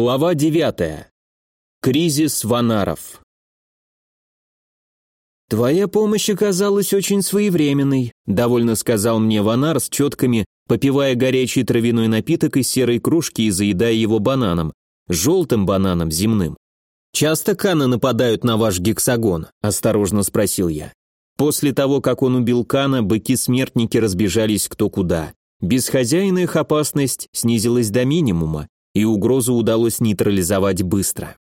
Глава 9. Кризис ванаров. «Твоя помощь оказалась очень своевременной», – довольно сказал мне ванар с четками, попивая горячий травяной напиток из серой кружки и заедая его бананом, желтым бананом земным. «Часто каны нападают на ваш гексагон?» – осторожно спросил я. После того, как он убил Кана, быки-смертники разбежались кто куда. Без хозяина их опасность снизилась до минимума, и угрозу удалось нейтрализовать быстро.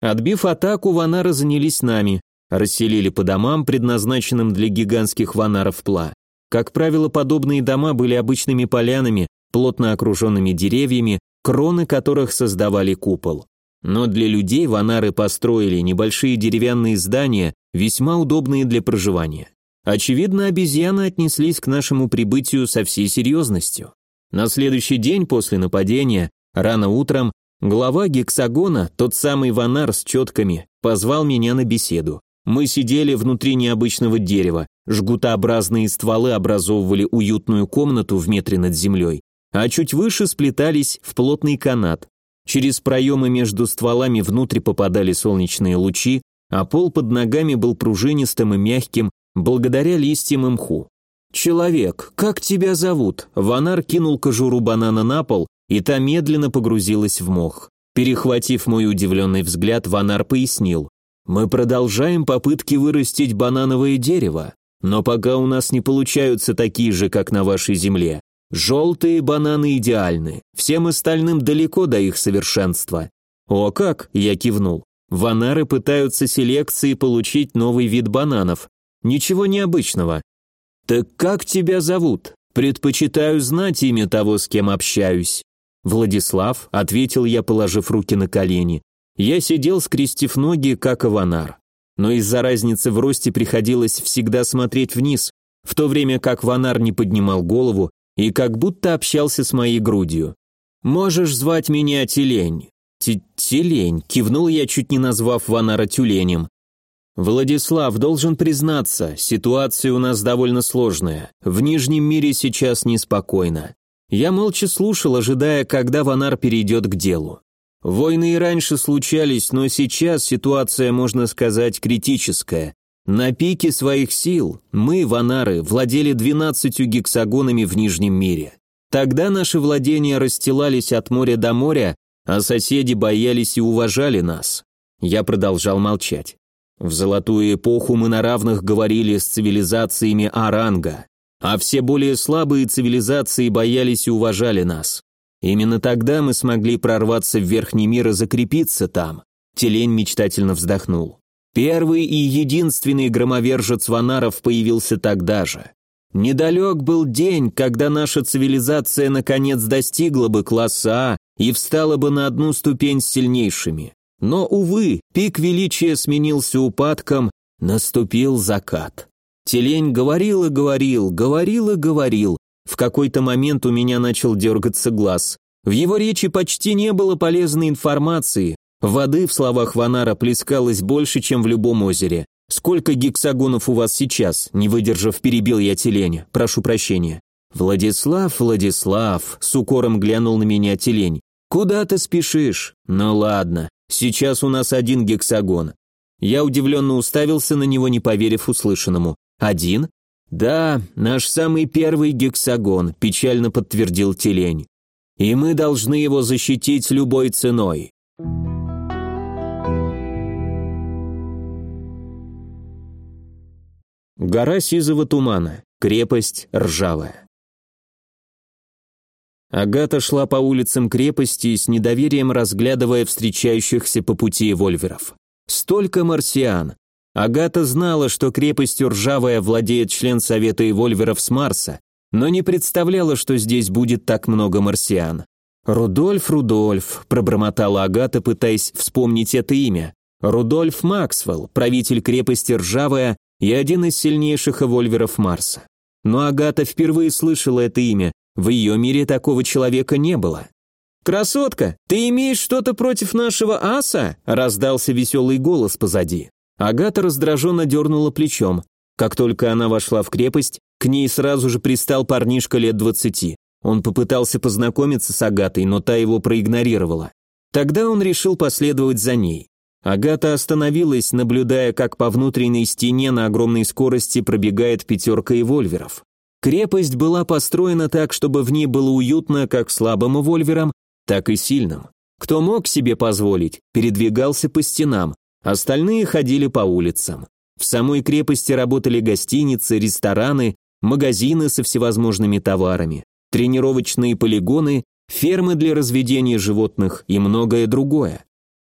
Отбив атаку, ванары занялись нами, расселили по домам, предназначенным для гигантских ванаров пла. Как правило, подобные дома были обычными полянами, плотно окруженными деревьями, кроны которых создавали купол. Но для людей ванары построили небольшие деревянные здания, весьма удобные для проживания. Очевидно, обезьяны отнеслись к нашему прибытию со всей серьезностью. На следующий день после нападения Рано утром глава гексагона, тот самый ванар с четками, позвал меня на беседу. Мы сидели внутри необычного дерева, жгутообразные стволы образовывали уютную комнату в метре над землей, а чуть выше сплетались в плотный канат. Через проемы между стволами внутрь попадали солнечные лучи, а пол под ногами был пружинистым и мягким благодаря листьям и мху. «Человек, как тебя зовут?» Ванар кинул кожуру банана на пол, и та медленно погрузилась в мох. Перехватив мой удивленный взгляд, Ванар пояснил. «Мы продолжаем попытки вырастить банановое дерево, но пока у нас не получаются такие же, как на вашей земле. Желтые бананы идеальны, всем остальным далеко до их совершенства». «О как!» – я кивнул. Ванары пытаются селекции получить новый вид бананов. Ничего необычного. «Так как тебя зовут? Предпочитаю знать имя того, с кем общаюсь». «Владислав», — ответил я, положив руки на колени. Я сидел, скрестив ноги, как аванар. Но из-за разницы в росте приходилось всегда смотреть вниз, в то время как Ванар не поднимал голову и как будто общался с моей грудью. «Можешь звать меня Тюлень». «Тюлень», — кивнул я, чуть не назвав Ванара тюленем. «Владислав, должен признаться, ситуация у нас довольно сложная. В Нижнем мире сейчас неспокойно. Я молча слушал, ожидая, когда Ванар перейдет к делу. Войны и раньше случались, но сейчас ситуация, можно сказать, критическая. На пике своих сил мы, Ванары, владели 12 гексагонами в Нижнем мире. Тогда наши владения расстилались от моря до моря, а соседи боялись и уважали нас. Я продолжал молчать. В золотую эпоху мы на равных говорили с цивилизациями Аранга а все более слабые цивилизации боялись и уважали нас. Именно тогда мы смогли прорваться в верхний мир и закрепиться там. Телень мечтательно вздохнул. Первый и единственный громовержец ванаров появился тогда же. Недалек был день, когда наша цивилизация наконец достигла бы класса А и встала бы на одну ступень с сильнейшими. Но, увы, пик величия сменился упадком, наступил закат. Телень говорил и говорил, говорил и говорил. В какой-то момент у меня начал дергаться глаз. В его речи почти не было полезной информации. Воды в словах Ванара плескалось больше, чем в любом озере. «Сколько гексагонов у вас сейчас?» Не выдержав, перебил я Телень. «Прошу прощения». «Владислав, Владислав», с укором глянул на меня Телень. «Куда ты спешишь?» «Ну ладно, сейчас у нас один гексагон». Я удивленно уставился на него, не поверив услышанному. «Один?» «Да, наш самый первый гексагон», – печально подтвердил Телень. «И мы должны его защитить любой ценой». Гора сизого тумана, крепость ржавая. Агата шла по улицам крепости с недоверием разглядывая встречающихся по пути вольверов. Столько марсиан, Агата знала, что крепостью Ржавая владеет член Совета Эвольверов с Марса, но не представляла, что здесь будет так много марсиан. «Рудольф, Рудольф», – пробормотала Агата, пытаясь вспомнить это имя. «Рудольф Максвелл, правитель крепости Ржавая и один из сильнейших эвольверов Марса». Но Агата впервые слышала это имя, в ее мире такого человека не было. «Красотка, ты имеешь что-то против нашего аса?» – раздался веселый голос позади. Агата раздраженно дернула плечом. Как только она вошла в крепость, к ней сразу же пристал парнишка лет двадцати. Он попытался познакомиться с Агатой, но та его проигнорировала. Тогда он решил последовать за ней. Агата остановилась, наблюдая, как по внутренней стене на огромной скорости пробегает пятерка эвольверов. Крепость была построена так, чтобы в ней было уютно как слабым эвольверам, так и сильным. Кто мог себе позволить, передвигался по стенам, остальные ходили по улицам. В самой крепости работали гостиницы, рестораны, магазины со всевозможными товарами, тренировочные полигоны, фермы для разведения животных и многое другое.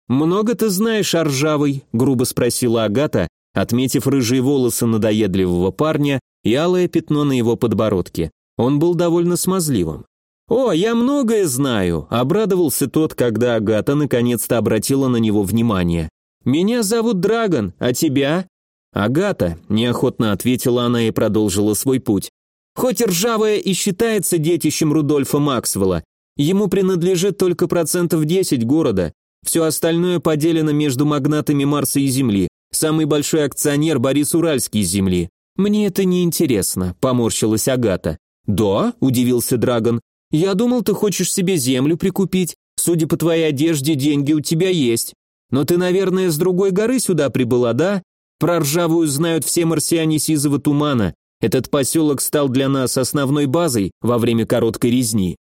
«Много ты знаешь о ржавой?» – грубо спросила Агата, отметив рыжие волосы надоедливого парня и алое пятно на его подбородке. Он был довольно смазливым. «О, я многое знаю», – обрадовался тот, когда Агата наконец-то обратила на него внимание. «Меня зовут Драгон, а тебя?» «Агата», – неохотно ответила она и продолжила свой путь. «Хоть ржавая и считается детищем Рудольфа Максвелла, ему принадлежит только процентов 10 города, все остальное поделено между магнатами Марса и Земли. Самый большой акционер Борис Уральский из Земли. Мне это не интересно, поморщилась Агата. Да, удивился Драгон. Я думал, ты хочешь себе землю прикупить. Судя по твоей одежде, деньги у тебя есть. Но ты, наверное, с другой горы сюда прибыла, да? Про ржавую знают все марсиане сизого тумана. Этот поселок стал для нас основной базой во время короткой резни.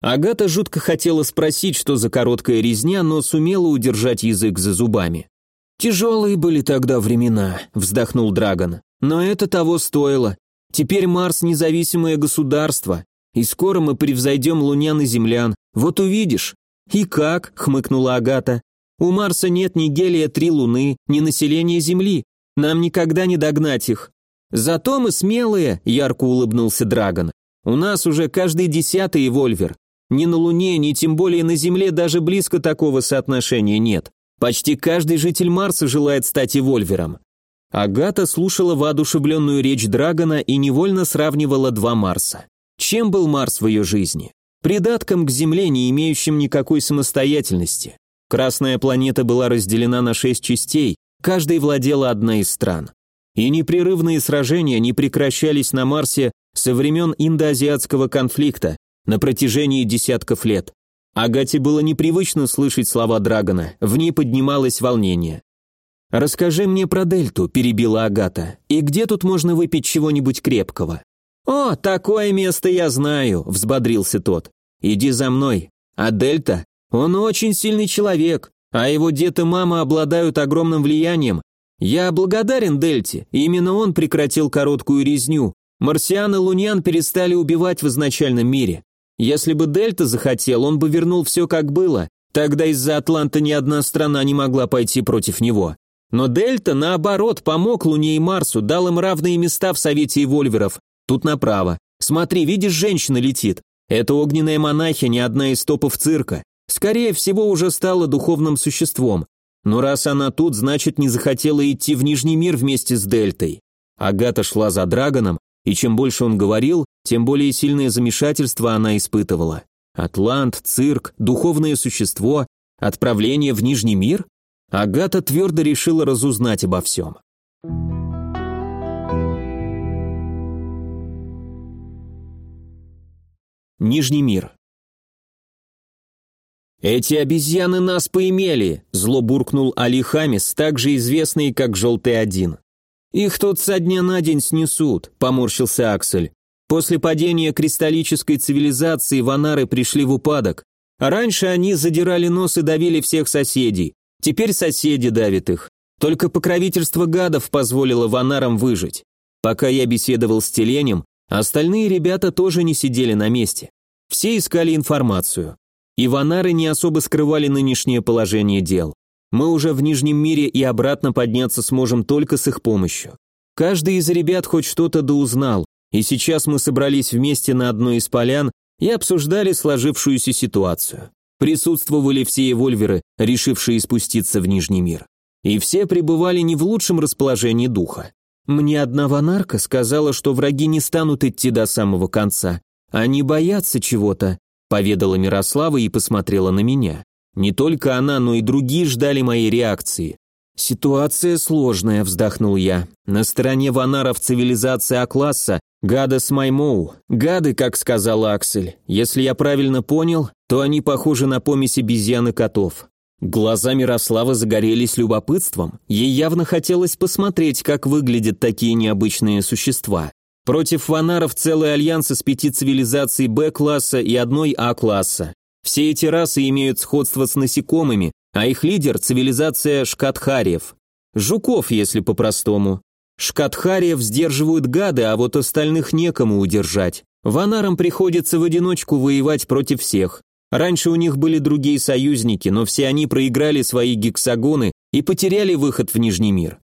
Агата жутко хотела спросить, что за короткая резня, но сумела удержать язык за зубами. «Тяжелые были тогда времена», — вздохнул Драгон. «Но это того стоило. Теперь Марс — независимое государство, и скоро мы превзойдем лунян и землян. Вот увидишь». «И как?» — хмыкнула Агата. «У Марса нет ни гелия-3 Луны, ни населения Земли. Нам никогда не догнать их. Зато мы смелые», — ярко улыбнулся Драгон. «У нас уже каждый десятый эвольвер. Ни на Луне, ни тем более на Земле даже близко такого соотношения нет. Почти каждый житель Марса желает стать эвольвером. Агата слушала воодушевленную речь Драгона и невольно сравнивала два Марса. Чем был Марс в ее жизни? Придатком к Земле, не имеющим никакой самостоятельности. Красная планета была разделена на шесть частей, каждой владела одна из стран. И непрерывные сражения не прекращались на Марсе со времен индоазиатского конфликта, на протяжении десятков лет. Агате было непривычно слышать слова Драгона, в ней поднималось волнение. «Расскажи мне про Дельту», – перебила Агата. «И где тут можно выпить чего-нибудь крепкого?» «О, такое место я знаю», – взбодрился тот. «Иди за мной. А Дельта? Он очень сильный человек, а его дед и мама обладают огромным влиянием. Я благодарен Дельте, именно он прекратил короткую резню. Марсиан и Луньян перестали убивать в изначальном мире. Если бы Дельта захотел, он бы вернул все как было, тогда из-за Атланта ни одна страна не могла пойти против него. Но Дельта, наоборот, помог Луне и Марсу, дал им равные места в Совете Эвольверов. Тут направо. Смотри, видишь, женщина летит. Это огненная монахиня, одна из топов цирка. Скорее всего, уже стала духовным существом. Но раз она тут, значит, не захотела идти в Нижний мир вместе с Дельтой. Агата шла за Драгоном, и чем больше он говорил, тем более сильное замешательство она испытывала. Атлант, цирк, духовное существо, отправление в Нижний мир? Агата твердо решила разузнать обо всем. Нижний мир. «Эти обезьяны нас поимели!» – зло буркнул Али Хамис, также известный как Желтый Один. «Их тут со дня на день снесут», – поморщился Аксель. «После падения кристаллической цивилизации ванары пришли в упадок. А раньше они задирали нос и давили всех соседей. Теперь соседи давят их. Только покровительство гадов позволило ванарам выжить. Пока я беседовал с Теленем, остальные ребята тоже не сидели на месте. Все искали информацию. И ванары не особо скрывали нынешнее положение дел. Мы уже в Нижнем мире и обратно подняться сможем только с их помощью. Каждый из ребят хоть что-то доузнал, и сейчас мы собрались вместе на одной из полян и обсуждали сложившуюся ситуацию. Присутствовали все эвольверы, решившие спуститься в Нижний мир. И все пребывали не в лучшем расположении духа. Мне одна ванарка сказала, что враги не станут идти до самого конца. Они боятся чего-то, поведала Мирослава и посмотрела на меня. Не только она, но и другие ждали моей реакции. «Ситуация сложная», – вздохнул я. «На стороне ванаров цивилизация А-класса, Гада с Маймоу. Гады, как сказал Аксель. Если я правильно понял, то они похожи на помесь обезьян и котов. Глаза Мирослава загорелись любопытством. Ей явно хотелось посмотреть, как выглядят такие необычные существа. Против ванаров целый альянс из пяти цивилизаций Б-класса и одной А-класса. Все эти расы имеют сходство с насекомыми, а их лидер – цивилизация шкатхариев. Жуков, если по-простому. Шкатхариев сдерживают гады, а вот остальных некому удержать. Ванарам приходится в одиночку воевать против всех. Раньше у них были другие союзники, но все они проиграли свои гексагоны и потеряли выход в Нижний мир.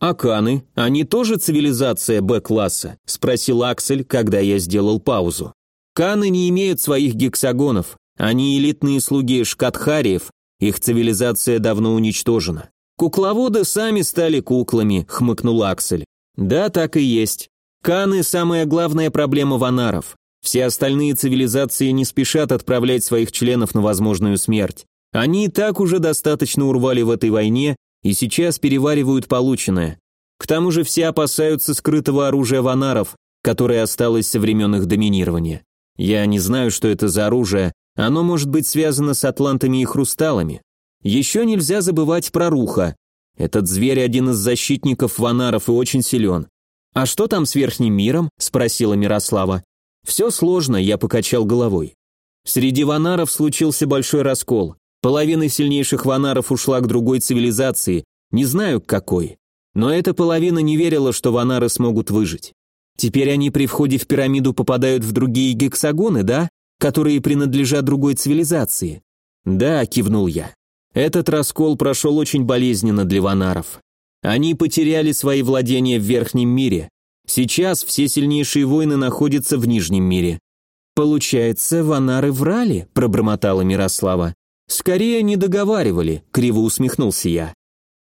«А каны? Они тоже цивилизация Б-класса?» – спросил Аксель, когда я сделал паузу. «Каны не имеют своих гексагонов. Они элитные слуги шкатхариев, их цивилизация давно уничтожена. Кукловоды сами стали куклами», – хмыкнул Аксель. «Да, так и есть. Каны – самая главная проблема ванаров. Все остальные цивилизации не спешат отправлять своих членов на возможную смерть. Они и так уже достаточно урвали в этой войне и сейчас переваривают полученное. К тому же все опасаются скрытого оружия ванаров, которое осталось со времен их доминирования. Я не знаю, что это за оружие, оно может быть связано с атлантами и хрусталами. Еще нельзя забывать про Руха. Этот зверь один из защитников ванаров и очень силен. «А что там с Верхним миром?» – спросила Мирослава. «Все сложно», – я покачал головой. Среди ванаров случился большой раскол. Половина сильнейших ванаров ушла к другой цивилизации, не знаю к какой. Но эта половина не верила, что ванары смогут выжить. Теперь они при входе в пирамиду попадают в другие гексагоны, да? Которые принадлежат другой цивилизации. Да, кивнул я. Этот раскол прошел очень болезненно для ванаров. Они потеряли свои владения в верхнем мире. Сейчас все сильнейшие воины находятся в нижнем мире. Получается, ванары врали, пробормотала Мирослава. «Скорее не договаривали», — криво усмехнулся я.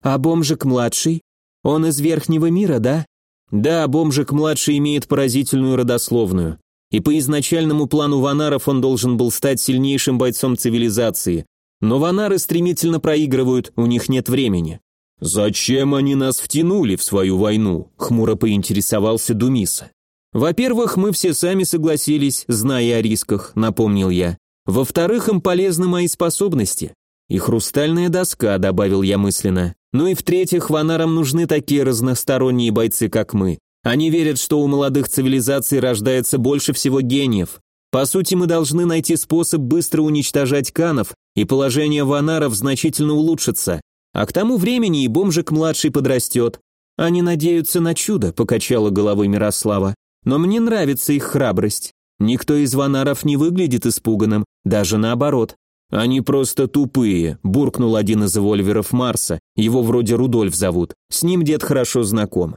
«А бомжик-младший? Он из верхнего мира, да?» «Да, бомжик-младший имеет поразительную родословную. И по изначальному плану ванаров он должен был стать сильнейшим бойцом цивилизации. Но ванары стремительно проигрывают, у них нет времени». «Зачем они нас втянули в свою войну?» — хмуро поинтересовался Думиса. «Во-первых, мы все сами согласились, зная о рисках», — напомнил я. Во-вторых, им полезны мои способности. И хрустальная доска, добавил я мысленно. Ну и в-третьих, ванарам нужны такие разносторонние бойцы, как мы. Они верят, что у молодых цивилизаций рождается больше всего гениев. По сути, мы должны найти способ быстро уничтожать канов, и положение ванаров значительно улучшится. А к тому времени и бомжик-младший подрастет. Они надеются на чудо, покачала головой Мирослава. Но мне нравится их храбрость. Никто из ванаров не выглядит испуганным, даже наоборот. Они просто тупые, буркнул один из вольверов Марса, его вроде Рудольф зовут, с ним дед хорошо знаком.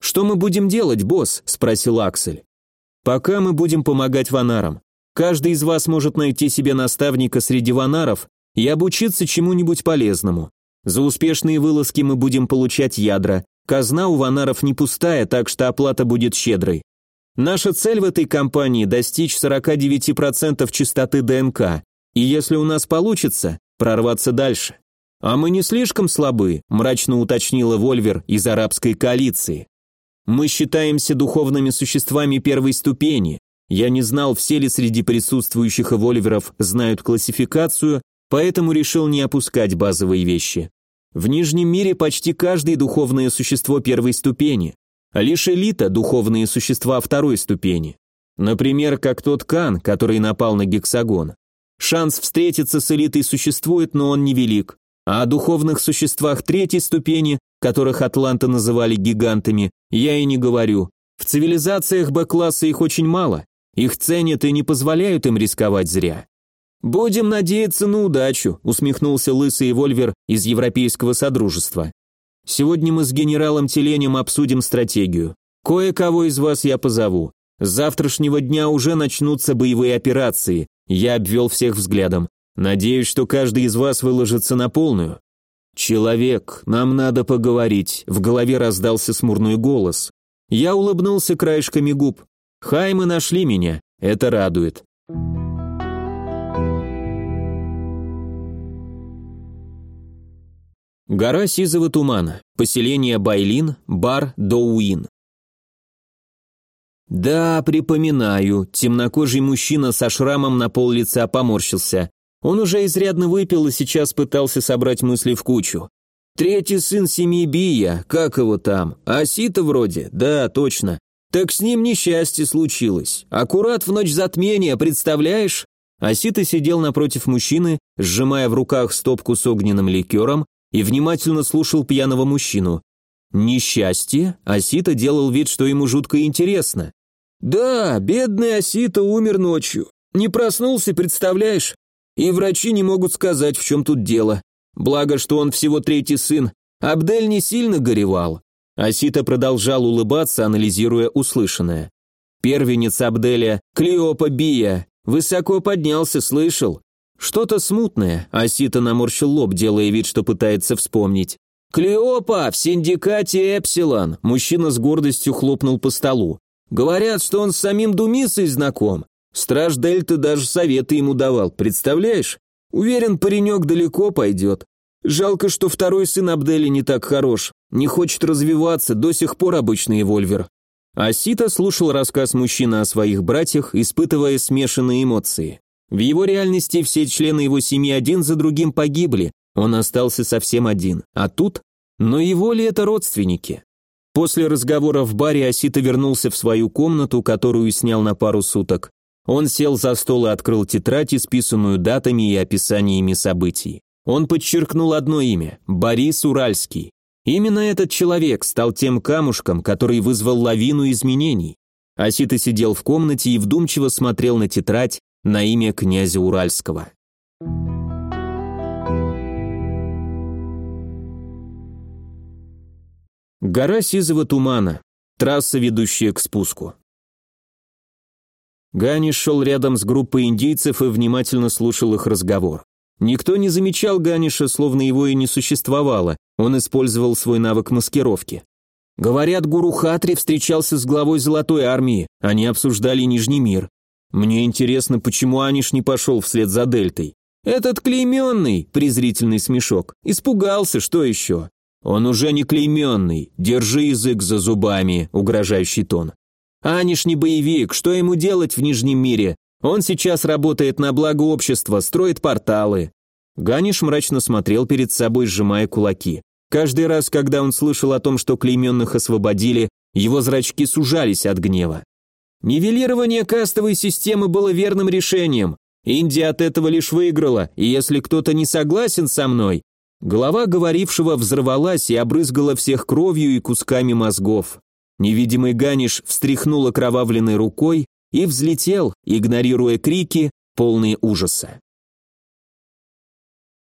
«Что мы будем делать, босс?» – спросил Аксель. «Пока мы будем помогать ванарам. Каждый из вас может найти себе наставника среди ванаров и обучиться чему-нибудь полезному. За успешные вылазки мы будем получать ядра. Казна у ванаров не пустая, так что оплата будет щедрой. Наша цель в этой кампании достичь 49% чистоты ДНК, и если у нас получится, прорваться дальше. А мы не слишком слабы, мрачно уточнила Вольвер из арабской коалиции. Мы считаемся духовными существами первой ступени. Я не знал, все ли среди присутствующих Вольверов знают классификацию, поэтому решил не опускать базовые вещи. В Нижнем мире почти каждое духовное существо первой ступени, лишь элита – духовные существа второй ступени. Например, как тот Кан, который напал на гексагон. Шанс встретиться с элитой существует, но он невелик. А о духовных существах третьей ступени, которых атланты называли гигантами, я и не говорю. В цивилизациях Б-класса их очень мало. Их ценят и не позволяют им рисковать зря. «Будем надеяться на удачу», усмехнулся лысый Вольвер из Европейского Содружества. Сегодня мы с генералом Теленем обсудим стратегию. Кое-кого из вас я позову. С завтрашнего дня уже начнутся боевые операции. Я обвел всех взглядом. Надеюсь, что каждый из вас выложится на полную. Человек, нам надо поговорить. В голове раздался смурной голос. Я улыбнулся краешками губ. Хаймы нашли меня. Это радует. Гора Сизого тумана. Поселение Байлин, бар Доуин. Да, припоминаю. Темнокожий мужчина со шрамом на пол лица поморщился. Он уже изрядно выпил и сейчас пытался собрать мысли в кучу. Третий сын семьи Бия, как его там? Асита вроде? Да, точно. Так с ним несчастье случилось. Аккурат в ночь затмения, представляешь? Асита сидел напротив мужчины, сжимая в руках стопку с огненным ликером и внимательно слушал пьяного мужчину. Несчастье? Асита делал вид, что ему жутко интересно. Да, бедный Асита умер ночью. Не проснулся, представляешь? И врачи не могут сказать, в чем тут дело. Благо, что он всего третий сын. Абдель не сильно горевал. Асита продолжал улыбаться, анализируя услышанное. Первенец Абделя, Клеопа Бия, высоко поднялся, слышал? Что-то смутное, Асита наморщил лоб, делая вид, что пытается вспомнить. «Клеопа, в синдикате Эпсилон!» Мужчина с гордостью хлопнул по столу. «Говорят, что он с самим Думисой знаком. Страж Дельты даже советы ему давал, представляешь? Уверен, паренек далеко пойдет. Жалко, что второй сын Абдели не так хорош, не хочет развиваться, до сих пор обычный вольвер. Асита слушал рассказ мужчины о своих братьях, испытывая смешанные эмоции. В его реальности все члены его семьи один за другим погибли, он остался совсем один. А тут? Но его ли это родственники? После разговора в баре Асита вернулся в свою комнату, которую снял на пару суток. Он сел за стол и открыл тетрадь, исписанную датами и описаниями событий. Он подчеркнул одно имя – Борис Уральский. Именно этот человек стал тем камушком, который вызвал лавину изменений. Асита сидел в комнате и вдумчиво смотрел на тетрадь на имя князя Уральского. Гора сизого тумана. Трасса, ведущая к спуску. Ганиш шел рядом с группой индейцев и внимательно слушал их разговор. Никто не замечал Ганиша, словно его и не существовало, он использовал свой навык маскировки. Говорят, гуру Хатри встречался с главой Золотой Армии, они обсуждали Нижний мир. Мне интересно, почему Аниш не пошел вслед за Дельтой. Этот клейменный, презрительный смешок, испугался, что еще? Он уже не клейменный, держи язык за зубами, угрожающий тон. Аниш не боевик, что ему делать в Нижнем мире? Он сейчас работает на благо общества, строит порталы. Ганиш мрачно смотрел перед собой, сжимая кулаки. Каждый раз, когда он слышал о том, что клейменных освободили, его зрачки сужались от гнева. Нивелирование кастовой системы было верным решением. Индия от этого лишь выиграла, и если кто-то не согласен со мной... Голова говорившего взорвалась и обрызгала всех кровью и кусками мозгов. Невидимый Ганиш встряхнул окровавленной рукой и взлетел, игнорируя крики, полные ужаса.